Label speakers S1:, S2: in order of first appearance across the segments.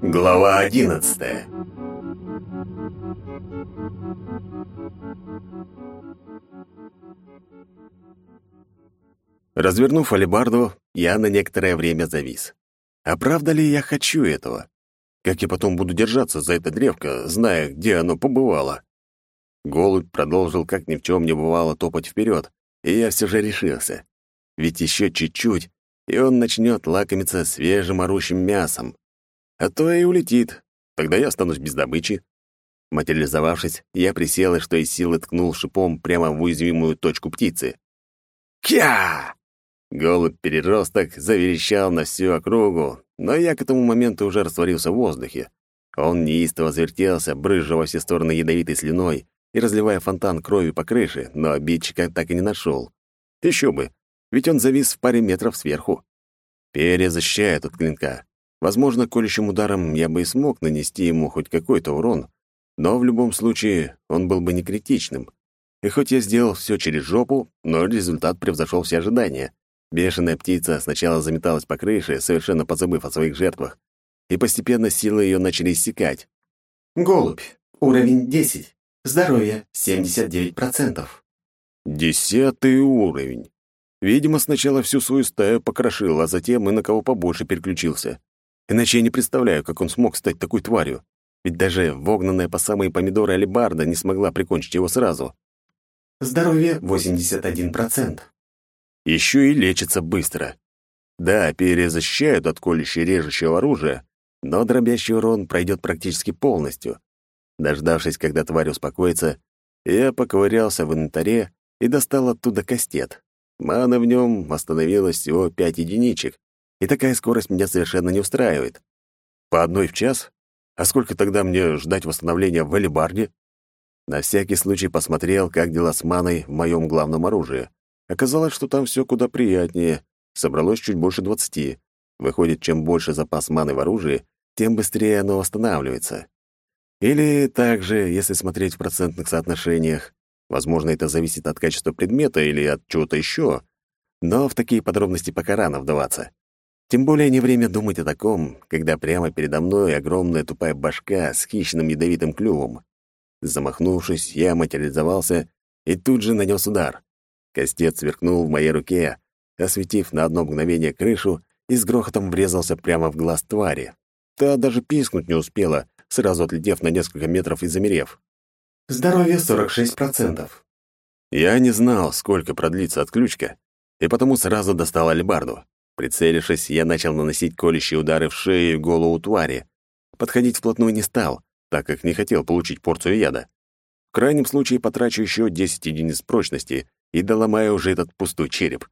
S1: Глава одиннадцатая Развернув алебарду, я на некоторое время завис. А правда ли я хочу этого? Как я потом буду держаться за это древко, зная, где оно побывало? Голубь продолжил, как ни в чем не бывало, топать вперед, и я все же решился. Ведь еще чуть-чуть, и он начнет лакомиться свежим орущим мясом. А то и улетит, тогда я останусь без добычи. Материализовавшись, я присел и что из силы ткнул шипом прямо в уязвимую точку птицы. «Кя!» Голубь-переросток заверещал на всю округу, но я к этому моменту уже растворился в воздухе. Он неистово завертелся, брызжа во все стороны ядовитой слюной и разливая фонтан крови по крыше, но обидчика так и не нашел. Еще бы, ведь он завис в паре метров сверху. Перья защищают от клинка. Возможно, колющим ударом я бы и смог нанести ему хоть какой-то урон, но в любом случае он был бы не критичным. И хоть я сделал все через жопу, но результат превзошел все ожидания. Бешеная птица сначала заметалась по крыше, совершенно позабыв о своих жертвах, и постепенно силы ее начали иссякать.
S2: Голубь. Уровень 10. Здоровье 79%.
S1: Десятый уровень. Видимо, сначала всю свою стаю покрошил, а затем и на кого побольше переключился. Иначе я не представляю, как он смог стать такой тварью. Ведь даже вогнанная по самые помидоры алебарда не смогла прикончить его сразу.
S2: Здоровье 81%.
S1: Еще и лечится быстро. Да, перья защищают от колющего режущего оружия, но дробящий урон пройдет практически полностью. Дождавшись, когда тварь успокоится, я поковырялся в инвентаре и достал оттуда кастет. Мана в нем восстановилась всего пять единичек, и такая скорость меня совершенно не устраивает. По одной в час? А сколько тогда мне ждать восстановления в алебарде? На всякий случай посмотрел, как дела с маной в моем главном оружии. Оказалось, что там все куда приятнее. Собралось чуть больше двадцати. Выходит, чем больше запас маны в оружии, тем быстрее оно восстанавливается. Или также, если смотреть в процентных соотношениях. Возможно, это зависит от качества предмета или от чего-то еще. Но в такие подробности пока рано вдаваться. Тем более не время думать о таком, когда прямо передо мной огромная тупая башка с хищным ядовитым клювом. Замахнувшись, я материализовался и тут же нанес удар. Костец сверкнул в моей руке, осветив на одно мгновение крышу и с грохотом врезался прямо в глаз твари. Та даже пискнуть не успела, сразу отлетев на несколько метров и замерев.
S2: Здоровье 46%.
S1: Я не знал, сколько продлится отключка, и потому сразу достал алебарду. Прицелившись, я начал наносить колющие удары в шею и голову твари. Подходить вплотную не стал, так как не хотел получить порцию яда. В крайнем случае потрачу еще 10 единиц прочности и доломаю уже этот пустой череп.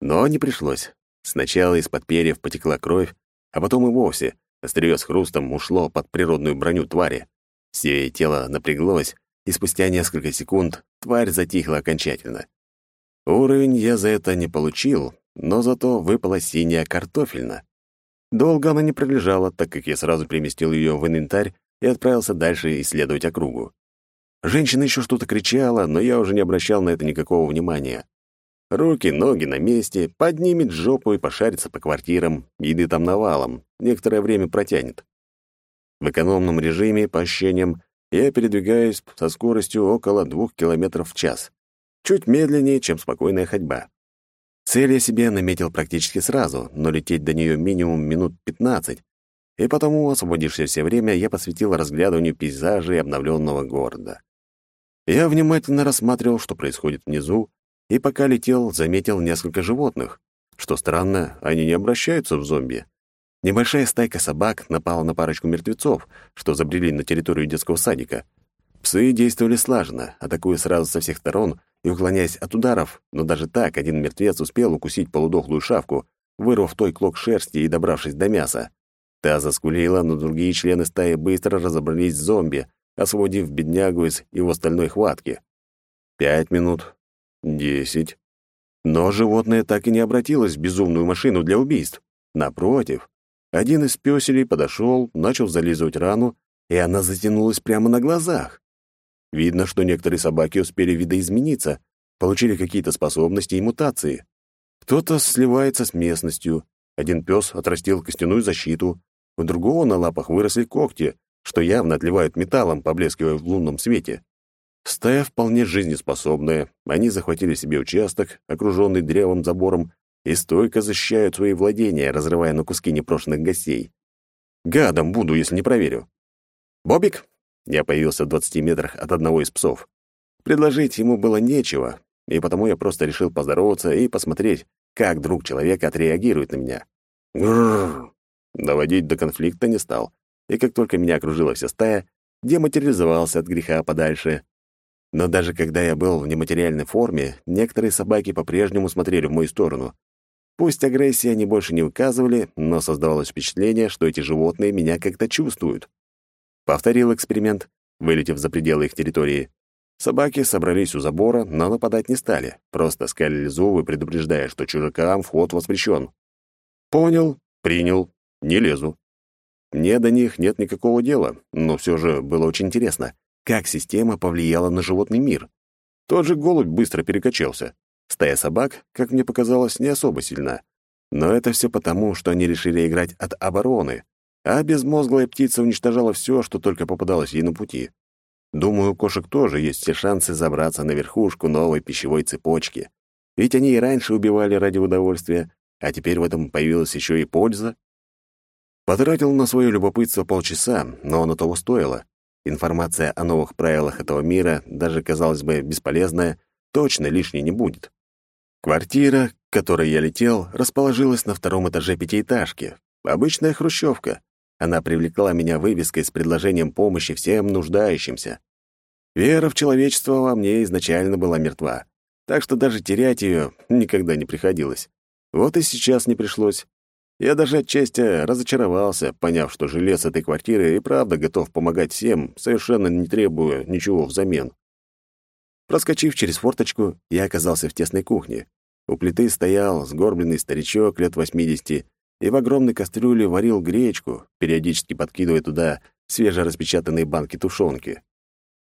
S1: Но не пришлось. Сначала из-под перьев потекла кровь, а потом и вовсе острие с хрустом ушло под природную броню твари. Все тело напряглось, и спустя несколько секунд тварь затихла окончательно. Уровень я за это не получил, но зато выпала синяя картофельна. Долго она не пролежала, так как я сразу переместил ее в инвентарь и отправился дальше исследовать округу. Женщина еще что-то кричала, но я уже не обращал на это никакого внимания. Руки, ноги на месте, поднимет жопу и пошарится по квартирам, еды там навалом, некоторое время протянет. В экономном режиме, по ощущениям, я передвигаюсь со скоростью около двух километров в час. Чуть медленнее, чем спокойная ходьба. Цель я себе наметил практически сразу, но лететь до нее минимум минут пятнадцать, и потому освободившееся время я посвятил разглядыванию пейзажей обновленного города. Я внимательно рассматривал, что происходит внизу, и пока летел, заметил несколько животных. Что странно, они не обращаются в зомби. Небольшая стайка собак напала на парочку мертвецов, что забрели на территорию детского садика. Псы действовали слаженно, атакуя сразу со всех сторон и уклоняясь от ударов, но даже так один мертвец успел укусить полудохлую шавку, вырвав той клок шерсти и добравшись до мяса. Та заскулила, но другие члены стаи быстро разобрались с зомби, освободив беднягу из его стальной хватки. Пять минут. Десять. Но животное так и не обратилось в безумную машину для убийств. Напротив, один из пёселей подошел, начал зализывать рану, и она затянулась прямо на глазах. Видно, что некоторые собаки успели видоизмениться, получили какие-то способности и мутации. Кто-то сливается с местностью, Один пес отрастил костяную защиту, у другого на лапах выросли когти, что явно отливают металлом, поблескивая в лунном свете. Стая вполне жизнеспособная, они захватили себе участок, окруженный древом забором, и стойко защищают свои владения, разрывая на куски непрошенных гостей. Гадом буду, если не проверю. «Бобик?» Я появился в 20 метрах от одного из псов. Предложить ему было нечего, и потому я просто решил поздороваться и посмотреть, как друг человека отреагирует на меня. Грррр. Доводить до конфликта не стал, и как только меня окружила вся стая, дематериализовался от греха подальше. Но даже когда я был в нематериальной форме, некоторые собаки по-прежнему смотрели в мою сторону. Пусть агрессии они больше не выказывали, но создавалось впечатление, что эти животные меня как-то чувствуют. Повторил эксперимент, вылетев за пределы их территории. Собаки собрались у забора, но нападать не стали, просто скалили зубы, предупреждая, что чужакам вход воспрещен. Понял, принял, не лезу. Мне до них нет никакого дела, но все же было очень интересно, как система повлияла на животный мир. Тот же голубь быстро перекачался. Стая собак, как мне показалось, не особо сильна. Но это все потому, что они решили играть от обороны, а безмозглая птица уничтожала все, что только попадалось ей на пути. Думаю, у кошек тоже есть все шансы забраться на верхушку новой пищевой цепочки. Ведь они и раньше убивали ради удовольствия, а теперь в этом появилась еще и польза. Потратил на свое любопытство полчаса, но оно того стоило. Информация о новых правилах этого мира, даже, казалось бы, бесполезная, точно лишней не будет. Квартира, к которой я летел, расположилась на втором этаже пятиэтажки. Обычная хрущевка. Она привлекла меня вывеской с предложением помощи всем нуждающимся. Вера в человечество во мне изначально была мертва, так что даже терять ее никогда не приходилось. Вот и сейчас не пришлось. Я даже отчасти разочаровался, поняв, что жилец этой квартиры и правда готов помогать всем, совершенно не требуя ничего взамен. Проскочив через форточку, я оказался в тесной кухне. У плиты стоял сгорбленный старичок лет 80 и в огромной кастрюле варил гречку, периодически подкидывая туда свежераспечатанные банки тушенки.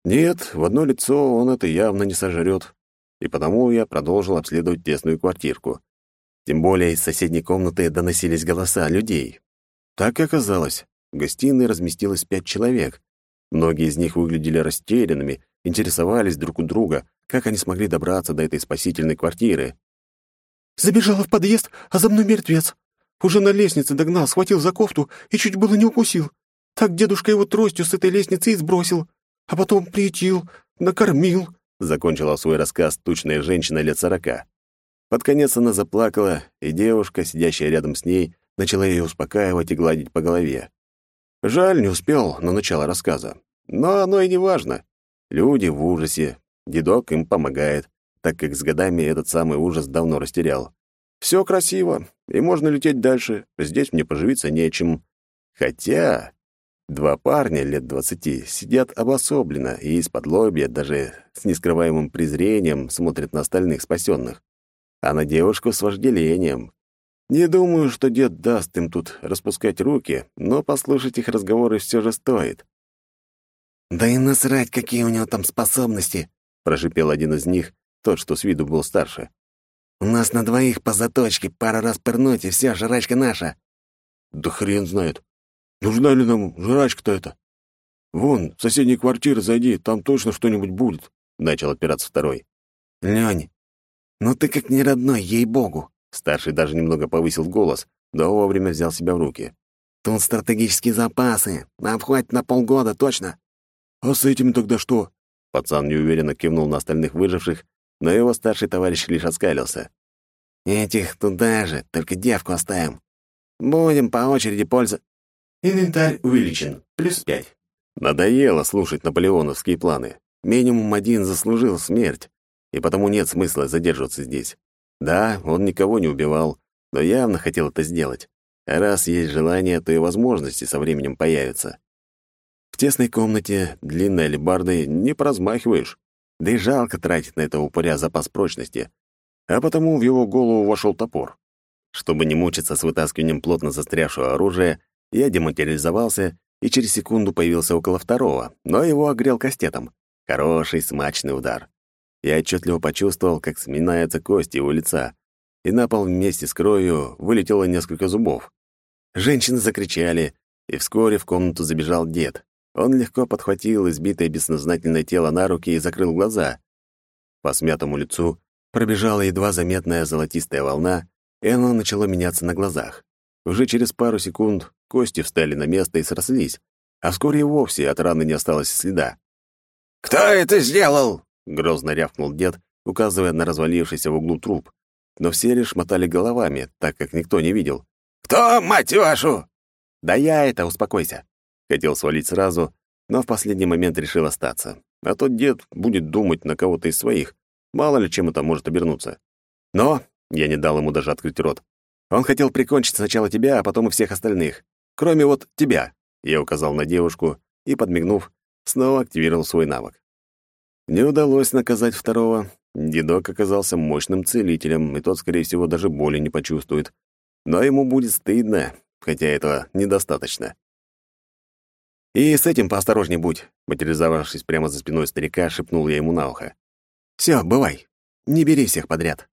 S1: Нет, в одно лицо он это явно не сожрет, и потому я продолжил обследовать тесную квартирку. Тем более из соседней комнаты доносились голоса людей. Так и оказалось, в гостиной разместилось пять человек. Многие из них выглядели растерянными, интересовались друг у друга, как они смогли добраться до этой спасительной квартиры.
S3: «Забежала в подъезд, а за мной мертвец. Уже на лестнице догнал, схватил за кофту и чуть было не укусил. Так дедушка его тростью с этой лестницы и сбросил, а потом приютил, накормил», — закончила свой рассказ тучная женщина лет сорока. Под конец она заплакала, и девушка, сидящая рядом с ней, начала ее успокаивать и гладить по голове. Жаль, не успел на начало рассказа. Но оно и не важно. Люди в ужасе. Дедок им помогает, так как с годами этот самый ужас давно растерял. Все красиво, и можно лететь дальше. Здесь мне поживиться нечем. Хотя два парня лет двадцати сидят обособленно и из-под лобья, даже с нескрываемым презрением, смотрят на остальных спасенных а на девушку с вожделением. Не думаю, что дед даст им тут распускать руки, но послушать их разговоры все же стоит.
S4: «Да и насрать, какие у него там способности!» — прошипел один из них, тот, что с виду был старше. «У нас на двоих по заточке, пара раз пырнуть, и все, жрачка наша!»
S1: «Да хрен знает. Нужна ли нам жрачка-то это? Вон, в соседней квартиры зайди, там точно что-нибудь будет», — начал отпираться второй.
S4: «Лёнь, «Ну ты как не родной, ей-богу!»
S1: Старший даже немного повысил голос, но вовремя взял себя в руки.
S4: «Тут стратегические запасы. Нам хватит на полгода, точно!»
S1: «А с этим тогда что?» Пацан неуверенно кивнул на остальных выживших, но его старший товарищ лишь оскалился.
S4: «Этих туда же, только девку оставим. Будем по очереди пользоваться».
S2: Инвентарь увеличен. Плюс пять.
S1: Надоело слушать наполеоновские планы. Минимум один заслужил смерть и потому нет смысла задерживаться здесь. Да, он никого не убивал, но явно хотел это сделать. А раз есть желание, то и возможности со временем появятся. Тесной комнате длинной алебардой не поразмахиваешь, да и жалко тратить на этого упыря запас прочности, а потому в его голову вошел топор. Чтобы не мучиться с вытаскиванием плотно застрявшего оружия, я дематериализовался и через секунду появился около второго, но его огрел кастетом. Хороший, смачный удар. Я отчетливо почувствовал, как сминаются кости его лица. и на пол вместе с кровью вылетело несколько зубов. Женщины закричали, и вскоре в комнату забежал дед. Он легко подхватил избитое бессознательное тело на руки и закрыл глаза. По смятому лицу пробежала едва заметная золотистая волна, и оно начало меняться на глазах. Уже через пару секунд кости встали на место и срослись, а вскоре и вовсе от раны не осталось следа.
S4: «Кто это сделал?»
S1: — грозно рявкнул дед, указывая на развалившийся в углу труп. Но все лишь мотали головами, так как никто не видел.
S4: «Кто, мать вашу?»
S1: «Да я это, успокойся!» Хотел свалить сразу, но в последний момент решил остаться. А тот дед будет думать на кого-то из своих. Мало ли чем это может обернуться. Но я не дал ему даже открыть рот. Он хотел прикончить сначала тебя, а потом и всех остальных. Кроме вот тебя. Я указал на девушку и, подмигнув, снова активировал свой навык. Не удалось наказать второго. Дедок оказался мощным целителем, и тот, скорее всего, даже боли не почувствует. Но ему будет стыдно, хотя этого недостаточно. «И с этим поосторожней будь», — материализовавшись прямо за спиной старика, шепнул я ему на ухо. «Все, бывай. Не бери всех подряд».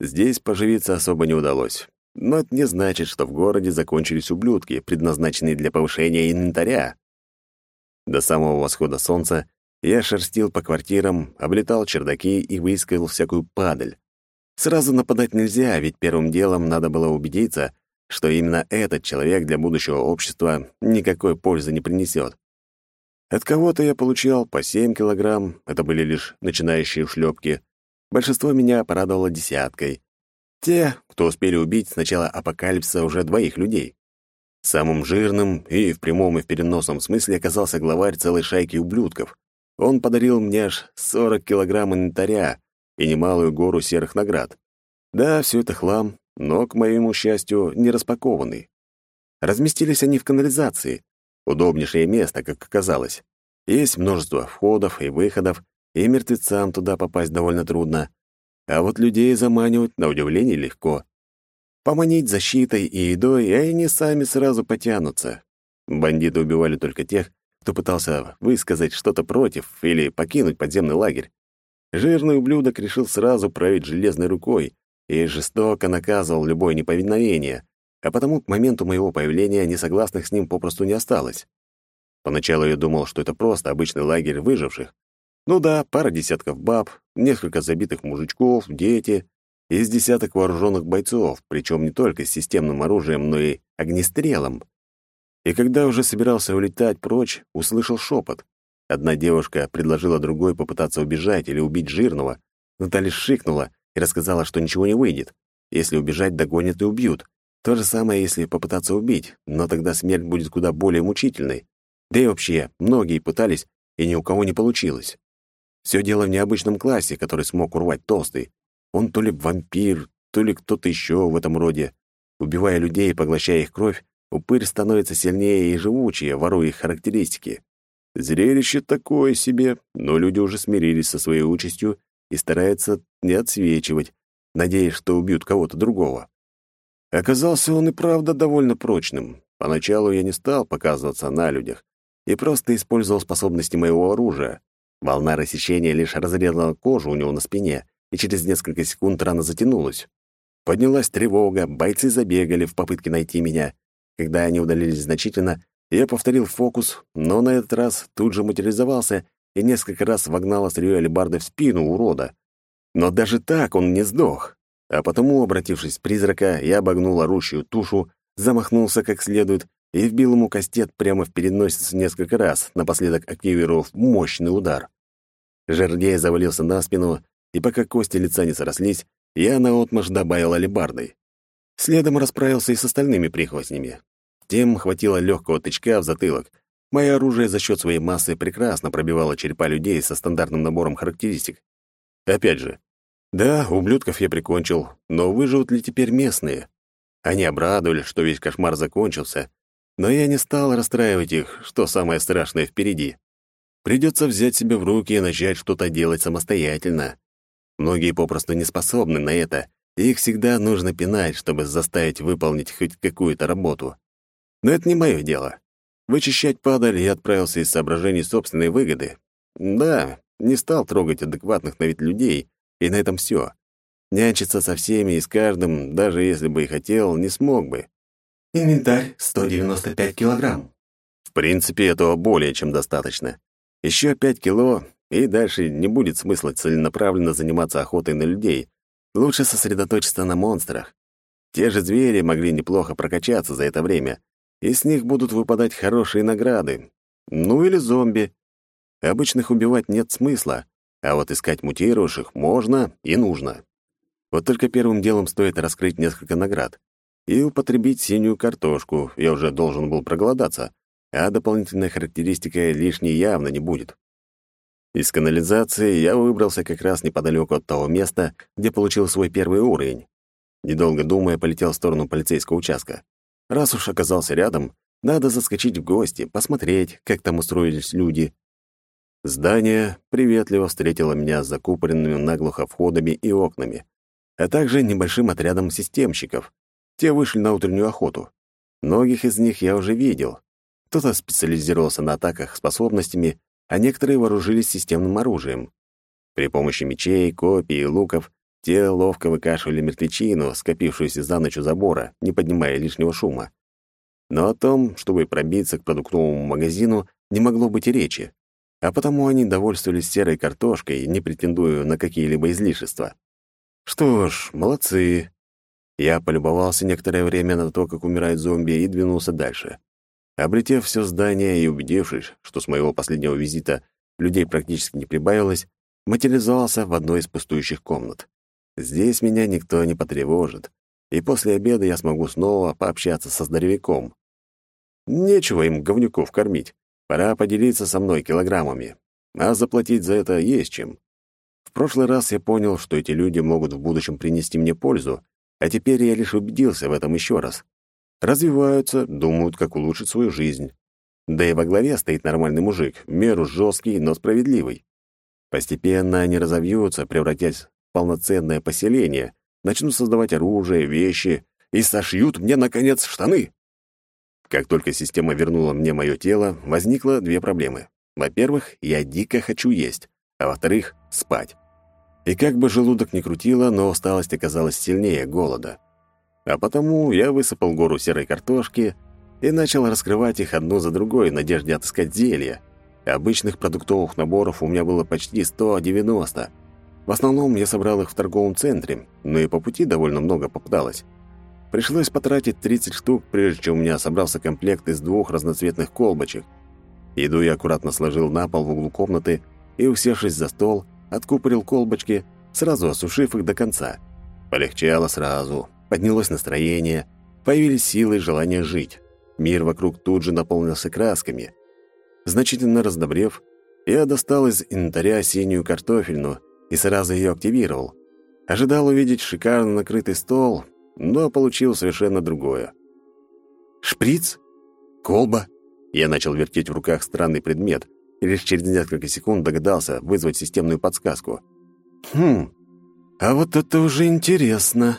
S1: Здесь поживиться особо не удалось. Но это не значит, что в городе закончились ублюдки, предназначенные для повышения инвентаря. До самого восхода солнца я шерстил по квартирам, облетал чердаки и выискивал всякую падаль. Сразу нападать нельзя, ведь первым делом надо было убедиться, что именно этот человек для будущего общества никакой пользы не принесет. От кого-то я получал по 7 килограмм, это были лишь начинающие шлепки. Большинство меня порадовало десяткой. Те, кто успели убить с начала апокалипсиса уже двоих людей. Самым жирным и в прямом и в переносном смысле оказался главарь целой шайки ублюдков. Он подарил мне аж 40 килограмм инвентаря и немалую гору серых наград. Да, все это хлам, но, к моему счастью, не распакованный. Разместились они в канализации. Удобнейшее место, как оказалось. Есть множество входов и выходов, и мертвецам туда попасть довольно трудно. А вот людей заманивать, на удивление, легко. Поманить защитой и едой, и они сами сразу потянутся. Бандиты убивали только тех, кто пытался высказать что-то против или покинуть подземный лагерь. Жирный ублюдок решил сразу править железной рукой и жестоко наказывал любое неповиновение, а потому к моменту моего появления несогласных с ним попросту не осталось. Поначалу я думал, что это просто обычный лагерь выживших. Ну да, пара десятков баб, несколько забитых мужичков, дети, из десяток вооруженных бойцов, причем не только с системным оружием, но и огнестрелом. И когда уже собирался улетать прочь, услышал шепот. Одна девушка предложила другой попытаться убежать или убить жирного, но та лишь шикнула и рассказала, что ничего не выйдет. Если убежать, догонят и убьют. То же самое, если попытаться убить, но тогда смерть будет куда более мучительной. Да и вообще, многие пытались, и ни у кого не получилось. Все дело в необычном классе, который смог урвать толстый. Он то ли вампир, то ли кто-то еще в этом роде. Убивая людей и поглощая их кровь, упырь становится сильнее и живучее, воруя их характеристики. Зрелище такое себе, но люди уже смирились со своей участью и стараются не отсвечивать, надеясь, что убьют кого-то другого. Оказался он и правда довольно прочным. Поначалу я не стал показываться на людях и просто использовал способности моего оружия. Волна рассечения лишь разрезала кожу у него на спине, и через несколько секунд рана затянулась. Поднялась тревога, бойцы забегали в попытке найти меня. Когда они удалились значительно, я повторил фокус, но на этот раз тут же материализовался и несколько раз вогнал острие алебарды в спину урода. Но даже так он не сдох. А потому, обратившись в призрака, я обогнул орущую тушу, замахнулся как следует и вбил ему кастет прямо в переносицу несколько раз, напоследок активировав мощный удар. Жердей завалился на спину, и пока кости лица не срослись, я наотмашь добавил алебардой. Следом расправился и с остальными прихвостнями. Тем хватило легкого тычка в затылок. Мое оружие за счет своей массы прекрасно пробивало черепа людей со стандартным набором характеристик. Опять же, да, ублюдков я прикончил, но выживут ли теперь местные? Они обрадовались, что весь кошмар закончился, но я не стал расстраивать их, что самое страшное впереди. Придется взять себя в руки и начать что-то делать самостоятельно. Многие попросту не способны на это, и их всегда нужно пинать, чтобы заставить выполнить хоть какую-то работу. Но это не мое дело. Вычищать падаль я отправился из соображений собственной выгоды. Да, не стал трогать адекватных на вид людей, и на этом все. Нянчиться со всеми и с каждым, даже если бы и хотел, не смог бы.
S2: Инвентарь 195 килограмм.
S1: В принципе, этого более чем достаточно. Еще пять кило, и дальше не будет смысла целенаправленно заниматься охотой на людей. Лучше сосредоточиться на монстрах. Те же звери могли неплохо прокачаться за это время, и с них будут выпадать хорошие награды. Ну или зомби. Обычных убивать нет смысла, а вот искать мутировавших можно и нужно. Вот только первым делом стоит раскрыть несколько наград и употребить синюю картошку, я уже должен был проголодаться, а дополнительная характеристика лишней явно не будет. Из канализации я выбрался как раз неподалеку от того места, где получил свой первый уровень. Недолго думая, полетел в сторону полицейского участка. Раз уж оказался рядом, надо заскочить в гости, посмотреть, как там устроились люди. Здание приветливо встретило меня с закупоренными наглухо входами и окнами, а также небольшим отрядом системщиков. Те вышли на утреннюю охоту. Многих из них я уже видел. Кто-то специализировался на атаках способностями, а некоторые вооружились системным оружием. При помощи мечей, копий и луков те ловко выкашивали мертвечину, скопившуюся за ночь у забора, не поднимая лишнего шума. Но о том, чтобы пробиться к продуктовому магазину, не могло быть и речи, а потому они довольствовались серой картошкой, не претендуя на какие-либо излишества. Что ж, молодцы. Я полюбовался некоторое время на то, как умирают зомби, и двинулся дальше. Облетев все здание и убедившись, что с моего последнего визита людей практически не прибавилось, материализовался в одной из пустующих комнат. Здесь меня никто не потревожит, и после обеда я смогу снова пообщаться со здоровяком. Нечего им говнюков кормить. Пора поделиться со мной килограммами. А заплатить за это есть чем. В прошлый раз я понял, что эти люди могут в будущем принести мне пользу, а теперь я лишь убедился в этом еще раз развиваются, думают, как улучшить свою жизнь. Да и во главе стоит нормальный мужик, меру жесткий, но справедливый. Постепенно они разовьются, превратясь полноценное поселение, начнут создавать оружие, вещи и сошьют мне, наконец, штаны. Как только система вернула мне мое тело, возникло две проблемы. Во-первых, я дико хочу есть, а во-вторых, спать. И как бы желудок ни крутило, но усталость оказалась сильнее голода. А потому я высыпал гору серой картошки и начал раскрывать их одну за другой в надежде отыскать зелья. Обычных продуктовых наборов у меня было почти 190. В основном я собрал их в торговом центре, но и по пути довольно много попадалось. Пришлось потратить 30 штук, прежде чем у меня собрался комплект из двух разноцветных колбочек. Еду я аккуратно сложил на пол в углу комнаты и, усевшись за стол, откупорил колбочки, сразу осушив их до конца. Полегчало сразу. Поднялось настроение, появились силы и желание жить. Мир вокруг тут же наполнился красками. Значительно раздобрев, я достал из инвентаря синюю картофельну и сразу ее активировал. Ожидал увидеть шикарно накрытый стол, но получил совершенно другое. «Шприц? Колба?» Я начал вертеть в руках странный предмет и лишь через несколько секунд догадался вызвать системную подсказку. «Хм, а вот это уже интересно!»